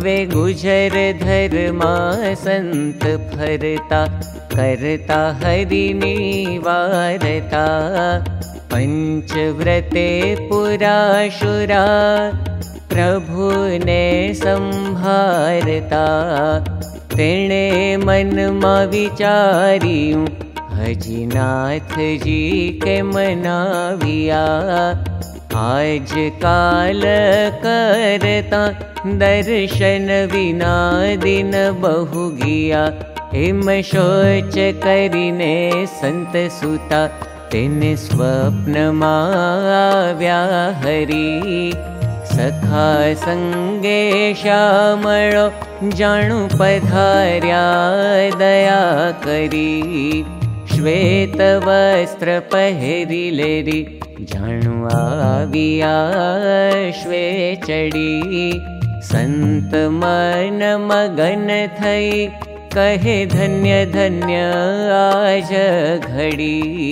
वे गुजर धरमा सन्त फरता कर्ता पंच व्रते पुरा प्रभु प्रभुने संभारता तेण मन मा हजिनाथ जीके जी के आज काल करता दर्शन विना दिन बहु गिया हिम शोच करिने संत सुता तेने स्वप्न माव्या हरि सखा संगे मनो जाणु पथार्या दया करी श्वेतवस्त्र पहरिलेरि जाणुआविया श्वे चडी संत मन मगन थई कहे धन्य धन्य आज घडी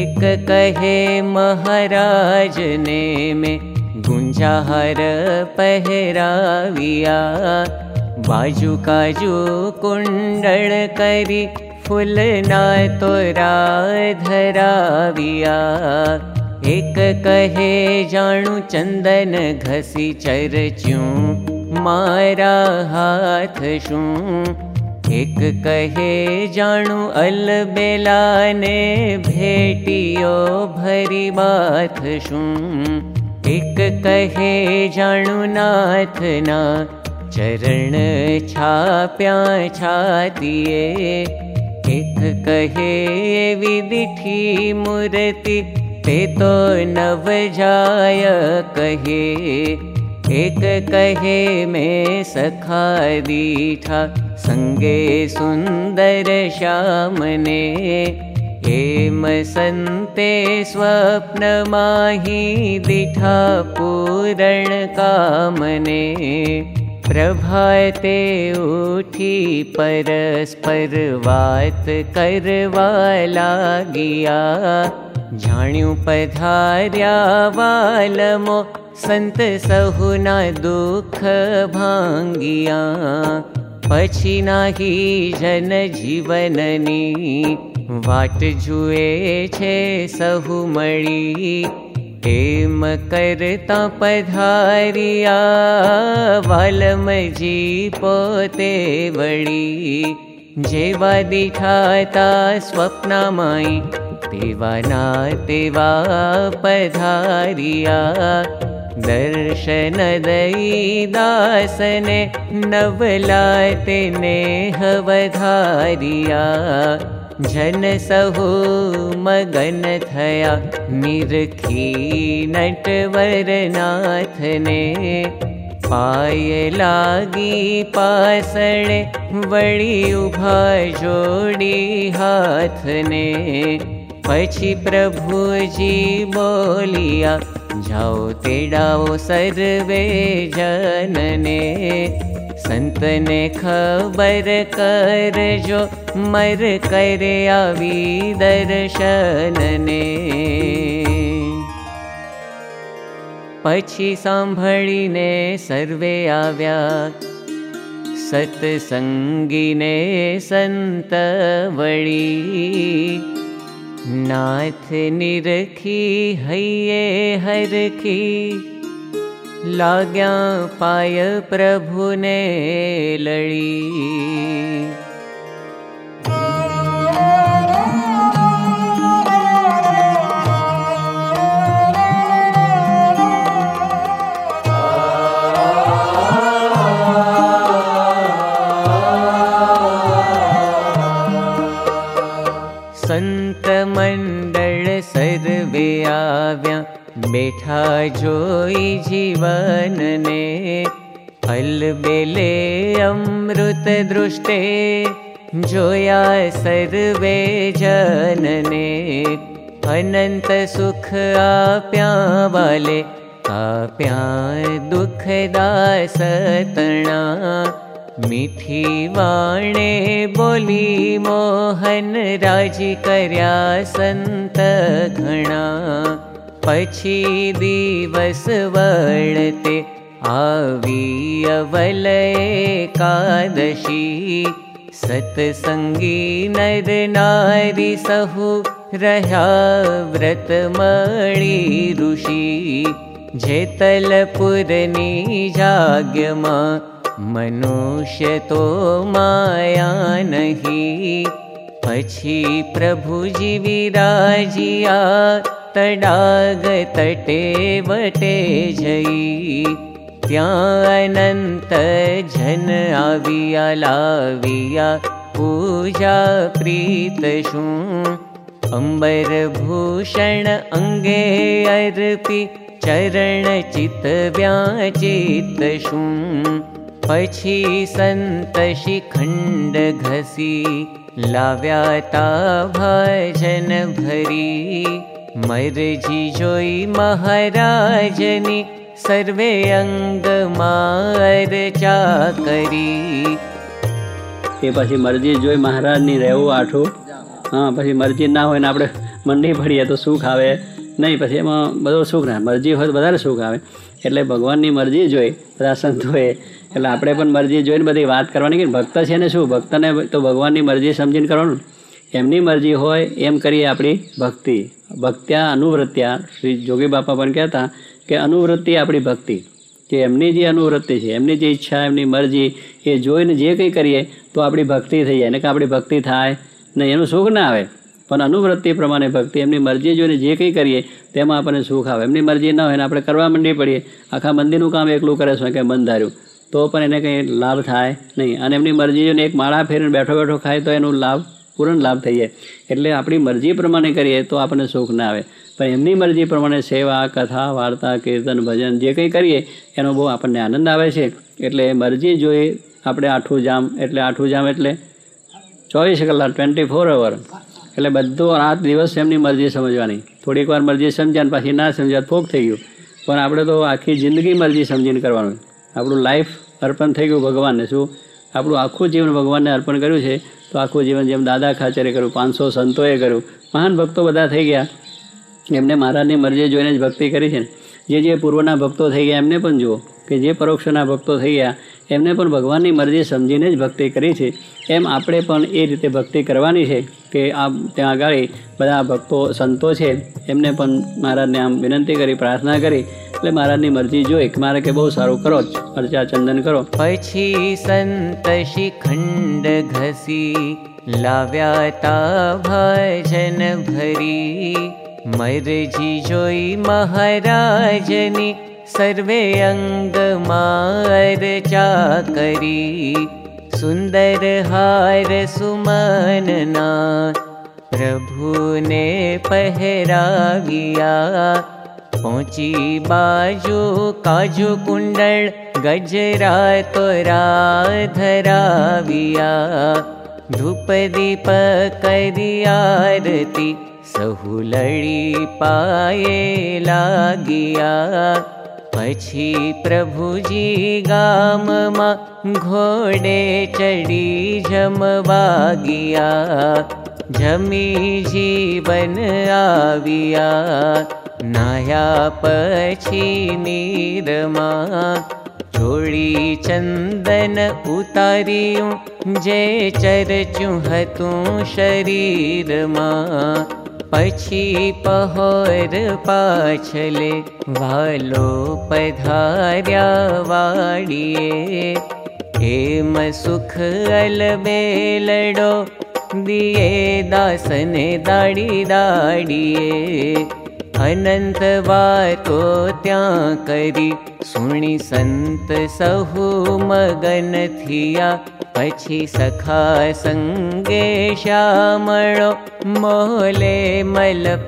एक कहे महाराज ने में गुंजाहर पहराविया बाजू काजू कुंडल करी फुलनाए तो राय धरा एक कहे जानू चंदन घसी चर मारा हाथ शूं एक कहे जानू अल बेला भेटियो भरी बात शूं एक कहे जानू नाथ ना चरण छा प्या कहे मुरति ते तो नव जाय कहे एक कहे में सखा दीठा सङ्गे सुन्दर श्यामने हे मन्ते स्वप्नमााहि दिठा पूरण कामने प्रभाते उठी परस्पर वात करवा लागिया जाण्यू पधार्या वालमो संत सहुना दुख भांगिया पछी नाही जन जीवननी वाट जुए छे सहु मळी पधारिया वालमजी पोते वळी जेवा दिखायता स्वप्नामाय देवा ना देवा पधारिया दर्शन दरी दासने नवलनेह वधारिया जन सहो मगन थया निरखी नट वरनाथ ने पाय लागी पासण बड़ी उभा जोड़ी हाथ ने प्रभुजी प्रभु जी बोलिया जाओ तेडाओ सर्वे जनने खबर कर सन्तरजो मरकरे दर्शनने आवी दर्शन ने संगीने संत सन्तवी नाथ निरखी हैये हरी लाग्या पाय प्रभुने लळी दृष्टे जोया सर्वे जनने अनन्त सुख आप्या वाले आप्या दुख दास मिथी वाणे बोली मोहन राजी कर्या संत घना पछी दिवस वर्णते वि कादशी सत्सङ्गी सहु सह व्रतमणि ऋषि जाग्यमा मनुष्य तो माया नहि पशी प्रभुजी विराजिया तडाग तटे वटे जयी त्यानन्त ज्ञन आविया लाविया पूजा प्रीत शूं। अंबर भूषण अंगे अर्पी चरण चित व्याँ चित शूं। पछी संत शिखंड घसी लाव्याता भाजन भरी। मरजी जोई महराजनी। सर्वे अंग मायर चात करी ते पछि मर्जी जोय महाराजनी रेवो आठो हां पछि मर्जी ना होय ना आपडे मन नाही भरिए तो सुख आवे नाही पछि एमा बडो सुख ना मर्जी होय तो बडा सुख आवे એટલે ભગવાન ની મરજી જોય પ્રસન્ન થાય એટલે આપણે પણ મરજી જોયન બધી વાત કરવાની કે ભક્ત છે ને શું ભક્તને તો ભગવાન ની મરજી સમજીને કરવાનું એમની મરજી હોય એમ કરીએ આપણી ભક્તિ ભક્ત્યા અનુવ્રત્યા શ્રી 조ગી બાપા પણ કહેતા કે અનુવૃત્તિ આપણી ભક્તિ કે એમની જે અનુવૃત્તિ છે એમની જે ઈચ્છા એમની મરજી એ જોઈને જે કંઈ કરીએ તો આપણી ભક્તિ થઈ જાય એને કે આપણી ભક્તિ થાય ને એનું સુખ ના આવે પણ અનુવૃત્તિ પ્રમાણે ભક્તિ એમની મરજી જોઈને જે કંઈ કરીએ તેમાં આપણને સુખ આવે એમની મરજી ન હોય ને આપણે કરવા માંડી પડીએ આખા મંદિરનું કામ એકલું કરે છે કે મન તો પણ એને કંઈ લાભ થાય નહીં અને એમની મરજી જોઈને એક માળા ફેરીને બેઠો બેઠો ખાય તો એનો લાભ પૂરણ લાભ થઈ જાય એટલે આપણી મરજી પ્રમાણે કરીએ તો આપણને સુખ ના આવે ત એમની મરજી પ્રમાણે સેવા કથા વાર્તા કીર્તન ભજન જે કંઈ કરીએ એનો બહુ આપણને આનંદ આવે છે એટલે મરજી જોઈએ આપણે આઠો જામ એટલે આઠો જામ એટલે 24 કલાક 24 અવર એટલે બધું રાત દિવસ એમની મરજી સમજવાની થોડીકવાર મરજી સમજ્યા ને પછી ના સમજ્યા ફુક થઈ ગયું પણ આપણે તો આખી જિંદગી મરજી સમજીને કરવાનું આપણો લાઈફ અર્પણ થઈ ગયો ભગવાનને શું આપણો આખો જીવન ભગવાનને અર્પણ કર્યો છે તો આખો જીવન જેમ દાદા ખાચરે કર્યું 500 સંતોએ કર્યું મહાન ભક્તો બધા થઈ ગયા એમણે મારાને મરજીએ જોઈને જ ભક્તિ કરી છે જે જે પૂર્વના ભક્તો થઈ ગયા એમણે પણ જો કે જે પરોક્ષના ભક્તો થઈ ગયા એમણે પણ ભગવાનની મરજીએ સમજીને જ ભક્તિ કરી છે એમ આપણે પણ એ રીતે ભક્તિ કરવાની છે કે આ તે અગાડી બધા ભક્તો સંતો છે એમણે પણ મારાને આમ વિનંતી કરી પ્રાર્થના કરી એટલે મારાની મરજી જો એક મારે કે બહુ સારું કરો અર્જા ચંદન કરો પછી સંત શિખંડ ઘસી લાવ્યાતા ભયજન ખરી मयरे जी जोई महराजनी सर्वे अंग मार चाकरी सुंदर हार सुमनना प्रभु ने पहरा गिया पहुंची बाजू काजू कुंडल गजरा तोरा धराविया धूप दीप कय सहुलड़ी पाए लागिया पछी प्रभु जी गाम घोड़े चढ़ी जम बागिया जमी जीवन आविया नाया पछी नीर मा छोड़ी चंदन उतारियों जे चर चूह तू शरीर अछि पहर पाछले वालो पै धार्या वाडी सुख अलबे लडो दिए दास ने दाडी दाडी ए अनंत बाय तो त्या करी सुणी संत सहू मगनthia पशि सखा જને ત્યાં मोले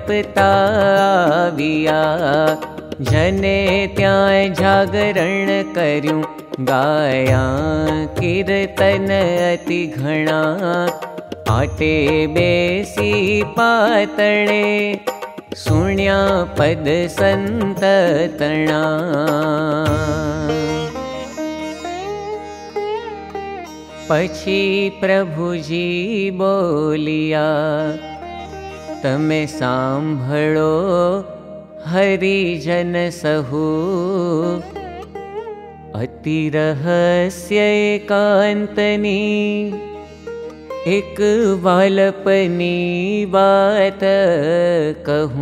કર્યું जने કીર્તન अति ઘણા आटे બેસી पातणे સુણ્યા पद સંતણા पशी प्रभुजी बोल्यामे जन हरिजन अति अतिरहस्य कांतनी, एक बात कह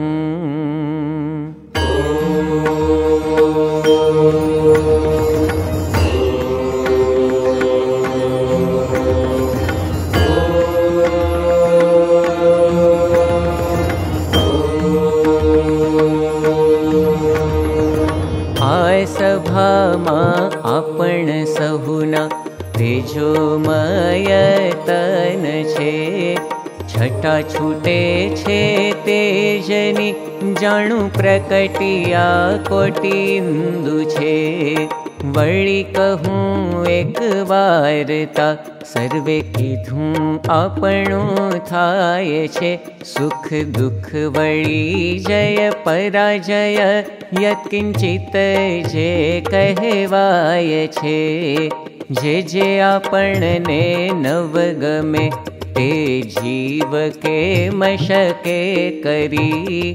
धामा आपण सहुना तेजोमय तन छे छटा छूटे छे तेजनी जाणु प्रकटिया कोटिंदु छे कहूं एक वारता सर्वे कीथु थाये थाय सुख दुख वळी जय पराजय यत्किञ्चित् जे छे जे जे गमे ते जीव के मशके करी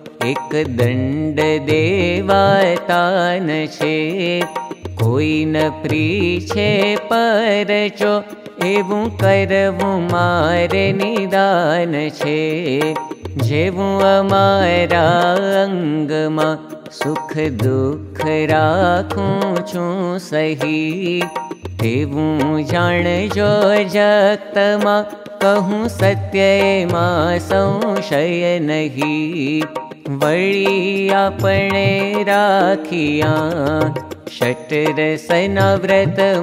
एक दंड देवातान छे कोई न प्रीछे परचो एवं करवुं मार निदान छे जेवुं अमारा अंग मा सुख दुख राखुंचुं सही एवुं जान जो जक्त मा कहं सत्य मा संशय नहि वळि आपणे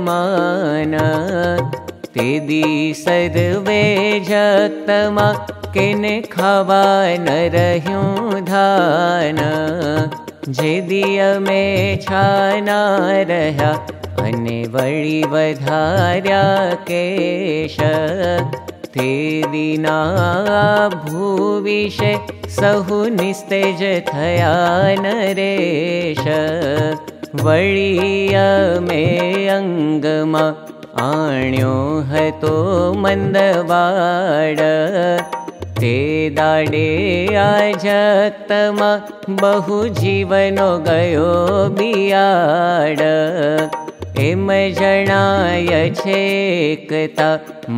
मान ते सर्वे जत मा किन् धान जि दि अमे छाना अने वळि वधार्या केश भूविषे सहु निस्तेज थया नरेश वळि अमे अङ्गमा हतो मन्दवाड ते दाडे जतमा बहु जीवनो गयो बियाड तेम जनाय छेकता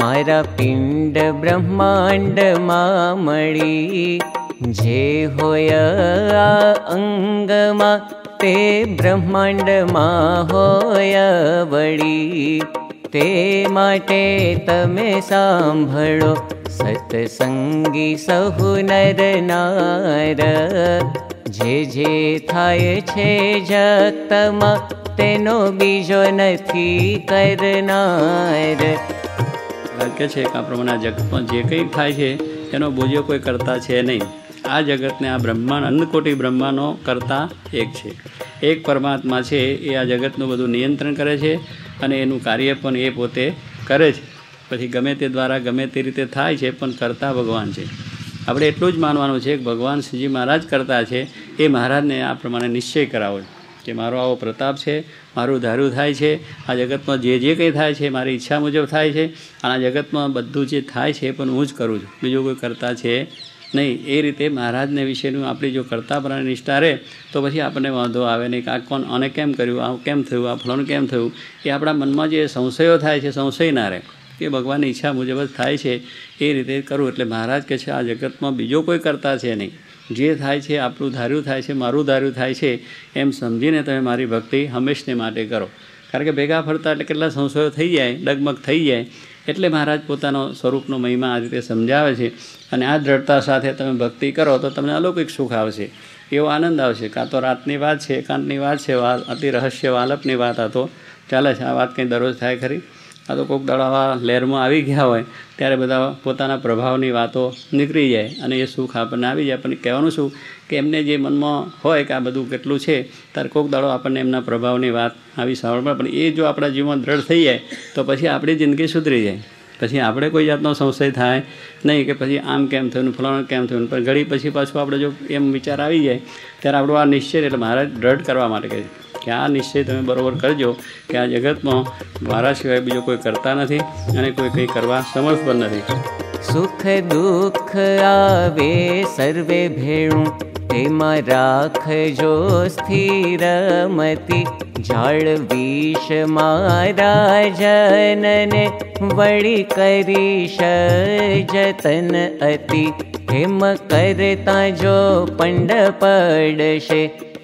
मारा पिंड ब्रह्मांड मामली जे होया आंग ते ब्रह्मांड मा होया वडी ते माटे तमे साम्भळों સતસંગી સહુ નર નાર જે જે થાય છે જગતમાં તેનો બીજો નથી કરનાર વાક્ય છે કે આ પ્રમાણે જગતમાં જે કંઈ થાય છે એનો બોજો કોઈ કરતા છે નહીં આ જગતને આ બ્રહ્માંડ અન્નકોટી બ્રહ્માનો કરતા એક છે એક પરમાત્મા છે એ આ જગતનું બધું નિયંત્રણ કરે છે અને એનું કાર્ય પણ એ પોતે કરે છે પછી ગમે તે દ્વારા ગમે તે રીતે થાય છે પણ કરતા ભગવાન છે આપણે એટલું જ માનવાનું છે કે ભગવાન શ્રીજી મહારાજ કરતા છે એ મહારાજને આ પ્રમાણે નિશ્ચય કરાવો કે મારો આવો પ્રતાપ છે મારું ધારું થાય છે આ જગતમાં જે જે કંઈ થાય છે મારી ઈચ્છા મુજબ થાય છે અને આ જગતમાં બધું જે થાય છે એ પણ હું જ કરું છું બીજું કોઈ કરતા છે નહીં એ રીતે મહારાજને વિશેનું આપણી જો કરતાપણાની નિષ્ઠા રહે તો પછી આપણને વાંધો આવે નહીં કે આ કોણ આને કેમ કર્યું આ કેમ થયું આ ફલાણું કેમ થયું એ આપણા મનમાં જે સંશયો થાય છે સંશય ના રહે કે ભગવાનની ઈચ્છા મુજબ જ થાય છે એ રીતે કરું એટલે મહારાજ કહે છે આ જગતમાં બીજો કોઈ કરતા છે નહીં જે થાય છે આપણું ધાર્યું થાય છે મારું ધાર્યું થાય છે એમ સમજીને તમે મારી ભક્તિ હંમેશને માટે કરો કારણ કે ભેગા ફરતા એટલે કેટલા સંશયો થઈ જાય ડગમગ થઈ જાય એટલે મહારાજ પોતાનો સ્વરૂપનો મહિમા આ રીતે સમજાવે છે અને આ દ્રઢતા સાથે તમે ભક્તિ કરો તો તમને અલૌકિક સુખ આવશે એવો આનંદ આવશે કાં તો રાતની વાત છે એકાંતની વાત છે અતિ રહસ્ય વાલપની વાત હતો ચાલે છે આ વાત કંઈ દરરોજ થાય ખરી કોક ડરાવા લેરમાં આવી ગયા હોય ત્યારે બધા પોતાનો પ્રભાવની વાતો નીકળી જાય અને એ સુખ આપણને આવી જાય આપણે કહેવાનું છે કે એમને જે મનમાં હોય કે આ બધું કેટલું છે તર કોક ડળો આપણને એમના પ્રભાવની વાત આવી સાવળ પર પણ એ જો આપણા જીવન દળ થઈ જાય તો પછી આપણી જિંદગી સુધરી જાય પછી આપણે કોઈ જાતનો સંશય થાય નહી કે પછી આમ કેમ થયું ફલાણ કેમ થયું પર ઘડી પછી પાછો આપડો જો એમ વિચાર આવી જાય ત્યારે આપડો આ નિશ્ચય એટલે મહારાજ ડળ કરવા માટે છે કે આ નિશ્ચય તમે બરાબર કરજો કે આ જગતમાં મારા સિવાય બીજો કોઈ કરતા નથી અને કોઈ કંઈ કરવા સમર્થ પણ નથી સુખ દુઃખ આવે સર્વે ભેળું તેમાં રાખજો સ્થિર મતી જાળવીશ મારા જનને વળી કરીશ જતન અતિ હેમ કરતા જો પંડ પડશે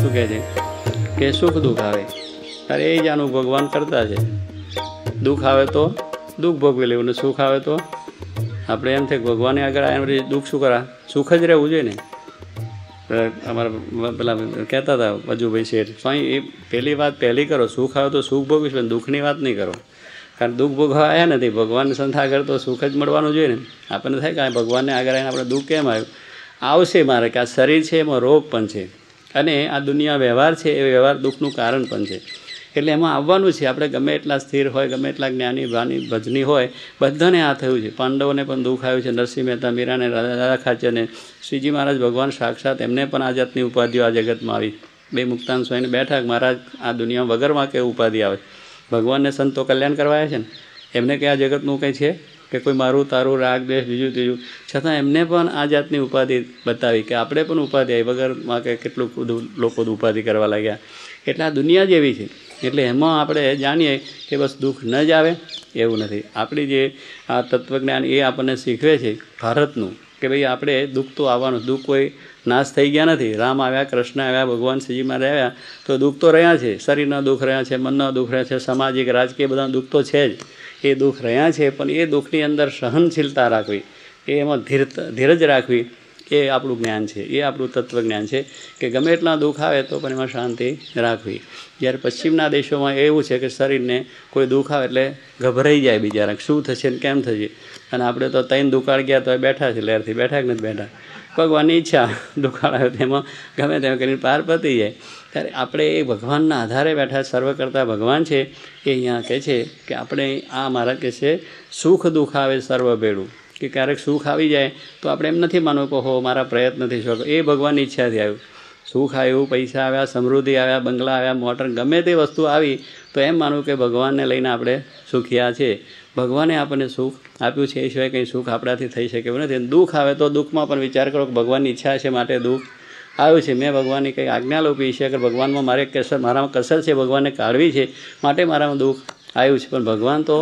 શું કહે છે કે સુખ દુઃખ આવે ત્યારે એ જ આનું ભગવાન કરતા છે દુઃખ આવે તો દુઃખ ભોગવી લેવું ને સુખ આવે તો આપણે એમ થાય ભગવાને આગળ એમ દુઃખ શું કરા સુખ જ રહેવું જોઈએ ને અમારા પેલા કહેતા હતા અજુભાઈ શેઠ સ્વામી એ પહેલી વાત પહેલી કરો સુખ આવે તો સુખ ભોગવીશ પણ દુઃખની વાત નહીં કરો કારણ દુઃખ આવ્યા નથી ભગવાન સંથા આગળ તો સુખ જ મળવાનું જોઈએ ને આપણને થાય કે ભગવાનને આગળ આવીને આપણે દુઃખ કેમ આવ્યું આવશે મારે કે આ શરીર છે એમાં રોગ પણ છે અને આ દુનિયા વ્યવહાર છે એ વ્યવહાર દુઃખનું કારણ પણ છે એટલે એમાં આવવાનું છે આપણે ગમે એટલા સ્થિર હોય ગમે એટલા જ્ઞાની ભાની ભજની હોય બધાને આ થયું છે પાંડવોને પણ દુઃખ આવ્યું છે નરસિંહ મહેતા મીરાને રાધા ખાચરને શ્રીજી મહારાજ ભગવાન સાક્ષાત એમને પણ આ જાતની ઉપાધિઓ આ જગતમાં આવી બે મુક્તાન સ્વાઈને બેઠા મહારાજ આ દુનિયા વગરમાં કે ઉપાધિ આવે ભગવાનને સંતો કલ્યાણ કરવાયા છે ને એમને કે આ જગતનું કંઈ છે કે કોઈ મારું તારું રાગ દેશ બીજું ત્રીજું છતાં એમને પણ આ જાતની ઉપાધિ બતાવી કે આપણે પણ ઉપાધિ આવી વગરમાં કે કેટલું લોકો ઉપાધિ કરવા લાગ્યા એટલે આ દુનિયા જેવી છે એટલે એમાં આપણે જાણીએ કે બસ દુઃખ ન જ આવે એવું નથી આપણી જે આ તત્વજ્ઞાન એ આપણને શીખવે છે ભારતનું કે ભાઈ આપણે દુઃખ તો આવવાનું દુઃખ કોઈ નાશ થઈ ગયા નથી રામ આવ્યા કૃષ્ણ આવ્યા ભગવાન શ્રીજીમાં રહ્યા તો દુઃખ તો રહ્યા છે શરીરના દુઃખ રહ્યા છે મનના દુઃખ રહ્યા છે સામાજિક રાજકીય બધા દુઃખ તો છે જ એ દુઃખ રહ્યા છે પણ એ દુઃખની અંદર સહનશીલતા રાખવી એમાં ધીર ધીરજ રાખવી એ આપણું જ્ઞાન છે એ આપણું તત્વજ્ઞાન છે કે ગમે એટલા દુઃખ આવે તો પણ એમાં શાંતિ રાખવી જ્યારે પશ્ચિમના દેશોમાં એવું છે કે શરીરને કોઈ દુઃખ આવે એટલે ગભરાઈ જાય બિચારા શું થશે ને કેમ થશે અને આપણે તો ત્રણ દુકાળ ગયા તો બેઠા છે લહેરથી બેઠા કે નથી બેઠા ભગવાનની ઈચ્છા દુકાળ આવે તેમાં ગમે તેમ કરીને પાર પતી જાય ત્યારે આપણે એ ભગવાનના આધારે બેઠા સર્વ કરતા ભગવાન છે એ અહીંયા કહે છે કે આપણે આ મારા કહે છે સુખ દુઃખ આવે સર્વ ભેળું કે ક્યારેક સુખ આવી જાય તો આપણે એમ નથી માનવું કે હો મારા પ્રયત્નથી સ્વર્ગ એ ભગવાનની ઈચ્છાથી આવ્યું સુખ આવ્યું પૈસા આવ્યા સમૃદ્ધિ આવ્યા બંગલા આવ્યા મોટર ગમે તે વસ્તુ આવી તો એમ માનવું કે ભગવાનને લઈને આપણે સુખિયા છે ભગવાને આપણને સુખ આપ્યું છે એ સિવાય કંઈ સુખ આપણાથી થઈ શકે એવું નથી દુઃખ આવે તો દુઃખમાં પણ વિચાર કરો કે ભગવાનની ઈચ્છા છે માટે દુઃખ આવ્યું છે મેં ભગવાનની કંઈ આજ્ઞા લોપી છે કે ભગવાનમાં મારે કસર મારામાં કસર છે ભગવાનને કાઢવી છે માટે મારામાં દુઃખ આવ્યું છે પણ ભગવાન તો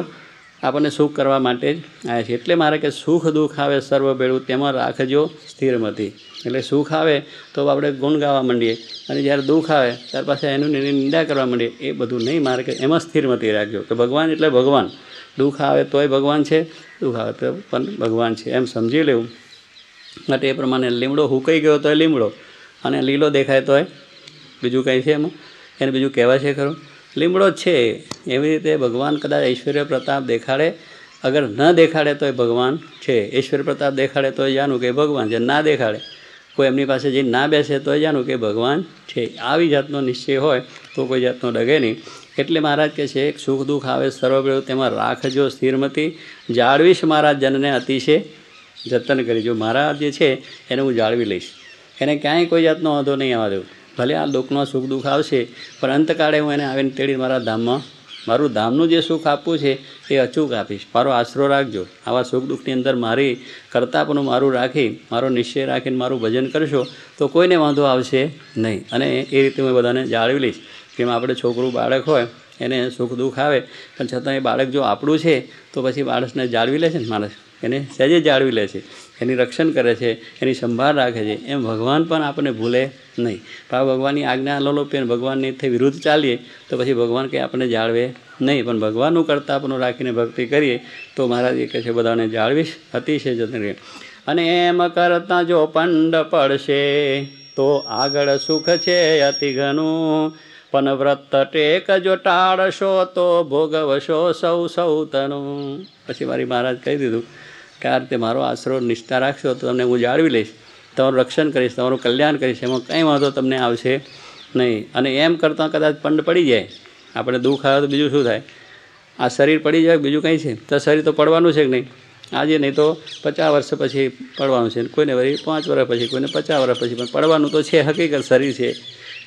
આપણને સુખ કરવા માટે જ આવ્યા છે એટલે મારે કે સુખ દુઃખ આવે સર્વ ભેળું તેમાં રાખજો સ્થિરમતી એટલે સુખ આવે તો આપણે ગુણ ગાવા માંડીએ અને જ્યારે દુઃખ આવે ત્યાર પાસે એનું એની નિંદા કરવા માંડીએ એ બધું નહીં મારે કે એમાં સ્થિરમતી રાખજો કે ભગવાન એટલે ભગવાન દુઃખ આવે તોય ભગવાન છે દુઃખ આવે તો પણ ભગવાન છે એમ સમજી લેવું માટે એ પ્રમાણે લીમડો હુકાઈ ગયો તોય લીમડો અને લીલો દેખાય તોય બીજું કંઈ છે એમાં એને બીજું કહેવાય છે ખરું લીમડો છે એવી રીતે ભગવાન કદાચ ઐશ્વર્ય પ્રતાપ દેખાડે અગર ન દેખાડે તો એ ભગવાન છે ઐશ્વર્ય પ્રતાપ દેખાડે તો એ કે ભગવાન છે ના દેખાડે કોઈ એમની પાસે જઈને ના બેસે તો એ કે ભગવાન છે આવી જાતનો નિશ્ચય હોય તો કોઈ જાતનો ડગે નહીં એટલે મહારાજ કહે છે એક સુખ દુઃખ આવે સર્વપ્રયોગ તેમાં રાખજો સ્થિરમતી જાળવીશ મારા જનને અતિશય જતન કરીજો મહારાજ જે છે એને હું જાળવી લઈશ એને ક્યાંય કોઈ જાતનો વાંધો નહીં આવવા દેવું ભલે આ લોકનો સુખ દુઃખ આવશે પણ અંતકાળે હું એને આવીને તેડી મારા ધામમાં મારું ધામનું જે સુખ આપવું છે એ અચૂક આપીશ મારો આશરો રાખજો આવા સુખ દુઃખની અંદર મારી કરતાપણું મારું રાખી મારો નિશ્ચય રાખીને મારું ભજન કરશો તો કોઈને વાંધો આવશે નહીં અને એ રીતે હું બધાને જાળવી લઈશ કેમ આપણે છોકરું બાળક હોય એને સુખ દુઃખ આવે પણ છતાં એ બાળક જો આપણું છે તો પછી માણસને જાળવી લે છે ને માણસ એને સહેજે જાળવી લે છે એની રક્ષણ કરે છે એની સંભાળ રાખે છે એમ ભગવાન પણ આપણને ભૂલે નહીં પા ભગવાનની આજ્ઞા લોલોપી અને ભગવાનની વિરુદ્ધ ચાલીએ તો પછી ભગવાન કંઈ આપણને જાળવે નહીં પણ ભગવાનનું કરતાપનું રાખીને ભક્તિ કરીએ તો મહારાજ એ કહે છે બધાને જાળવીશ અતિશય જતન અને એમ કરતાં જો પંડ પડશે તો આગળ સુખ છે અતિ ઘણું પણ વ્રત ટેક જો ટાળશો તો ભોગવશો સૌ સૌ તનું પછી મારી મહારાજ કહી દીધું કે આ રીતે મારો આશરો નિષ્ઠા રાખશો તો તમને હું જાળવી લઈશ તમારું રક્ષણ કરીશ તમારું કલ્યાણ કરીશ એમાં કંઈ વાંધો તમને આવશે નહીં અને એમ કરતાં કદાચ પંડ પડી જાય આપણે દુઃખ આવે તો બીજું શું થાય આ શરીર પડી જાય બીજું કંઈ છે તો શરીર તો પડવાનું છે કે નહીં આજે નહીં તો પચાસ વર્ષ પછી પડવાનું છે કોઈને વળી પાંચ વર્ષ પછી કોઈને પચાસ વર્ષ પછી પણ પડવાનું તો છે હકીકત શરીર છે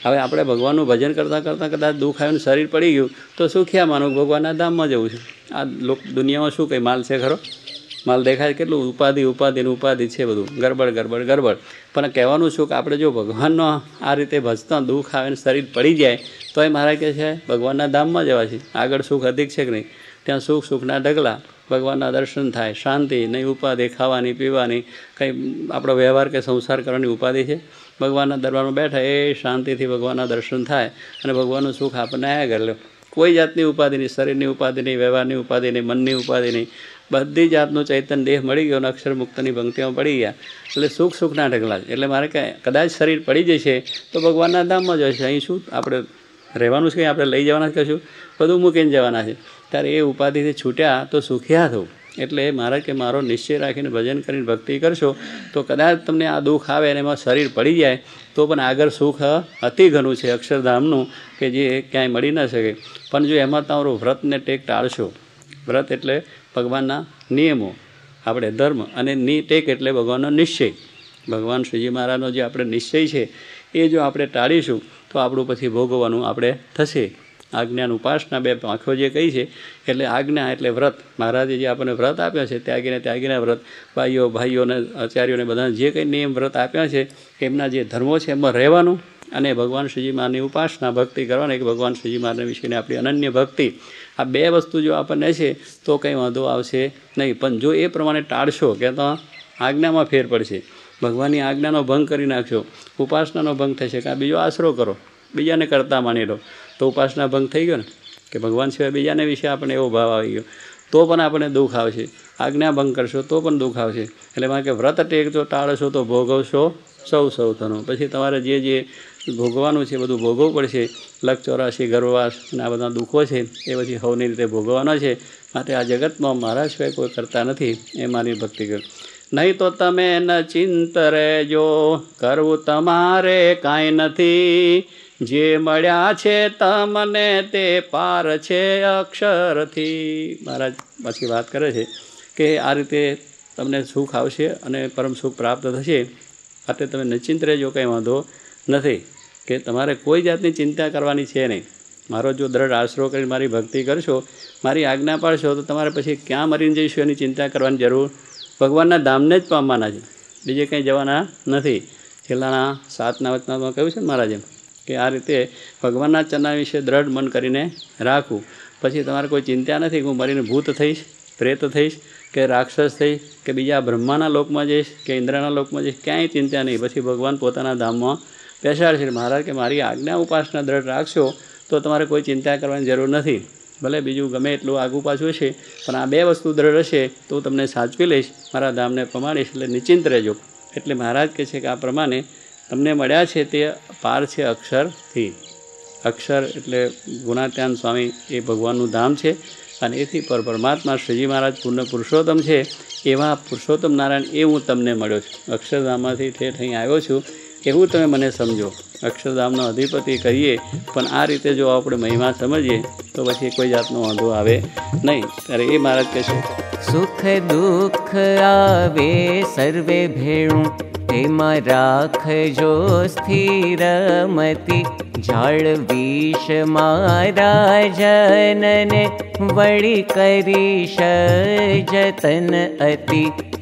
હવે આપણે ભગવાનનું ભજન કરતાં કરતાં કદાચ દુઃખ આવ્યું શરીર પડી ગયું તો શું ખ્યા માનું ભગવાનના ધામમાં જવું છે આ લોક દુનિયામાં શું કંઈ માલ છે ખરો માલ દેખાય કેટલું ઉપાધિ ઉપાધિ ને ઉપાધિ છે બધું ગરબડ ગરબડ ગરબડ પણ કહેવાનું શું કે આપણે જો ભગવાનનો આ રીતે ભજતા દુઃખ આવે ને શરીર પડી જાય તો એ મારા કહે છે ભગવાનના ધામમાં જવા છે આગળ સુખ અધિક છે કે નહીં ત્યાં સુખ સુખના ઢગલા ભગવાનના દર્શન થાય શાંતિ નહીં ઉપાધિ ખાવાની પીવાની કંઈ આપણો વ્યવહાર કે સંસાર કરવાની ઉપાધિ છે ભગવાનના દરબારમાં બેઠા એ શાંતિથી ભગવાનના દર્શન થાય અને ભગવાનનું સુખ આપણને આયા કરી કરે કોઈ જાતની ઉપાધિ નહીં શરીરની ઉપાધિ નહીં વ્યવહારની ઉપાધિ નહીં મનની ઉપાધિ નહીં બધી જાતનું ચૈતન દેહ મળી ગયો અને અક્ષર મુક્તની ભંક્તિમાં પડી ગયા એટલે સુખ સુખના ઢગલા એટલે મારે કાંઈ કદાચ શરીર પડી જશે તો ભગવાનના ધામમાં જ જશે અહીં શું આપણે રહેવાનું છે કંઈ આપણે લઈ જવાના કશું બધું મૂકીને જવાના છે ત્યારે એ ઉપાધિથી છૂટ્યા તો સુખ્યા થવું એટલે મહારાજ કે મારો નિશ્ચય રાખીને ભજન કરીને ભક્તિ કરશો તો કદાચ તમને આ દુઃખ આવે અને એમાં શરીર પડી જાય તો પણ આગળ સુખ અતિ ઘણું છે અક્ષરધામનું કે જે ક્યાંય મળી ન શકે પણ જો એમાં તમારું વ્રતને ટેક ટાળશો વ્રત એટલે ભગવાનના નિયમો આપણે ધર્મ અને ની એટલે ભગવાનનો નિશ્ચય ભગવાન શ્રીજી મહારાજનો જે આપણે નિશ્ચય છે એ જો આપણે ટાળીશું તો આપણું પછી ભોગવવાનું આપણે થશે આજ્ઞાનું ઉપાસના બે પાંખો જે કહી છે એટલે આજ્ઞા એટલે વ્રત મહારાજે જે આપણને વ્રત આપ્યા છે ત્યાગીને ત્યાગીના વ્રત ભાઈઓ ભાઈઓને આચાર્યોને બધાને જે કંઈ નિયમ વ્રત આપ્યા છે એમના જે ધર્મો છે એમાં રહેવાનું અને ભગવાન શ્રીજી માની ઉપાસના ભક્તિ કરવાની કે ભગવાન શ્રીજી મહારાજ વિશેની આપણી અનન્ય ભક્તિ આ બે વસ્તુ જો આપણને છે તો કંઈ વાંધો આવશે નહીં પણ જો એ પ્રમાણે ટાળશો કે તો આજ્ઞામાં ફેર પડશે ભગવાનની આજ્ઞાનો ભંગ કરી નાખશો ઉપાસનાનો ભંગ થશે કાં બીજો આશરો કરો બીજાને કરતા માની લો તો ઉપાસના ભંગ થઈ ગયો ને કે ભગવાન સિવાય બીજાને વિશે આપણને એવો ભાવ આવી ગયો તો પણ આપણને દુઃખ આવશે આજ્ઞા ભંગ કરશો તો પણ દુઃખ આવશે એટલે એમાં કે વ્રત ટેક જો ટાળશો તો ભોગવશો સૌ સૌ થનો પછી તમારે જે જે ભોગવાનું છે બધું ભોગવવું પડશે લક ચોરાશી ગર્ભવાસ અને આ બધા દુઃખો છે એ પછી હવની રીતે ભોગવાના છે માટે આ જગતમાં મારા સિવાય કોઈ કરતા નથી એ મારી ભક્તિ કર નહીં તો તમે ન ચિંત રહેજો કરવું તમારે કાંઈ નથી જે મળ્યા છે તમને તે પાર છે અક્ષરથી મહારાજ પછી વાત કરે છે કે આ રીતે તમને સુખ આવશે અને પરમ સુખ પ્રાપ્ત થશે માટે તમે નિશ્ચિંત રહેજો કંઈ વાંધો નથી કે તમારે કોઈ જાતની ચિંતા કરવાની છે નહીં મારો જો દ્રઢ આશ્રરો કરી મારી ભક્તિ કરશો મારી આજ્ઞા પાળશો તો તમારે પછી ક્યાં મરીને જઈશો એની ચિંતા કરવાની જરૂર ભગવાનના દામને જ પામવાના છે બીજે કઈ જવાના નથી છેલાના સાતના વચનામાં કહી છે મહારાજે કે આ રીતે ભગવાનના ચના વિશે દ્રઢ મન કરીને રાખું પછી તમારે કોઈ ચિંતા નથી કે હું મરીને ભૂત થઈશ પ્રેત થઈશ કે રાક્ષસ થઈ કે બીજા બ્રહ્માના લોકમાં જઈશ કે ઇન્દ્રના લોકમાં જઈશ ક્યાંય ચિંતા નહી પછી ભગવાન પોતાના દામમાં બેસાડ મહારાજ કે મારી આજ્ઞા ઉપાસના દ્રઢ રાખશો તો તમારે કોઈ ચિંતા કરવાની જરૂર નથી ભલે બીજું ગમે એટલું આગું પાછું છે પણ આ બે વસ્તુ દ્રઢ હશે તો હું તમને સાચવી લઈશ મારા ધામને પ્રમાણીશ એટલે નિશ્ચિંત રહેજો એટલે મહારાજ કહે છે કે આ પ્રમાણે તમને મળ્યા છે તે પાર છે અક્ષરથી અક્ષર એટલે ગુણાત્યાન સ્વામી એ ભગવાનનું ધામ છે અને એથી પર પરમાત્મા શ્રીજી મહારાજ પૂર્ણ પુરુષોત્તમ છે એવા પુરુષોત્તમ નારાયણ એ હું તમને મળ્યો છું અક્ષરધામમાંથી ઠેઠ અહીં આવ્યો છું એવું તમે મને સમજો અક્ષરધામનો અધિપતિ કહીએ પણ આ રીતે જો આપણે મહિમા સમજીએ તો પછી કોઈ જાતનો વાંધો આવે નહીં ત્યારે એ મહારાજ કહેશે સુખ દુઃખ આવે સર્વે ભેળું તેમાં રાખજો સ્થિર મતી જાળવીશ મારા જનને વળી કરીશ જતન અતિ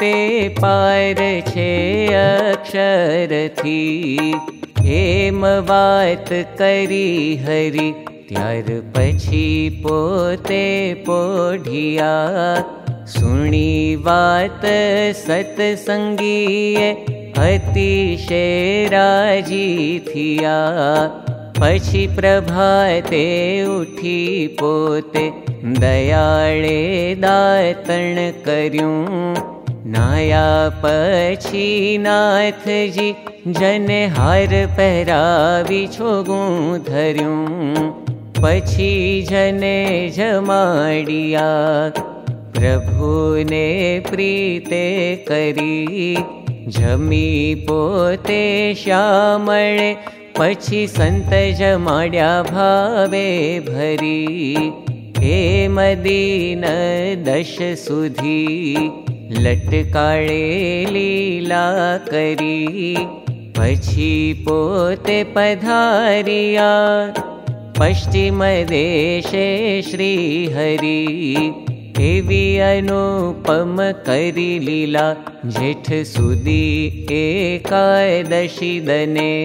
ते पार छे अक्षर थी हेम करी हरी त्यार पछी पोते पोढ़िया सुनी बात सत अति शेरा जी थिया पछि प्रभाते उठी पोते दयाले दातन करियूं नाया नाथ नाथजी जने हार परा धर पशी जने प्रभु ने प्रीते करी। जमी पोते श्याम पछी संत जमाड्या भावे भरी। मदीन दश सुधी लटकाळे लीला करी पछी पोते पधारिया पश्चिम देशे एवी अनूपम करी लीला जे सु एकादशी दने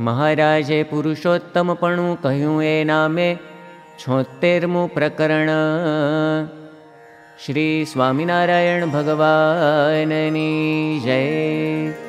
महाराजे पुरुषोत्तमपणु कु ए नामे छोत्तेरम प्रकरण श्री स्वामिनारायण भगवाननी जय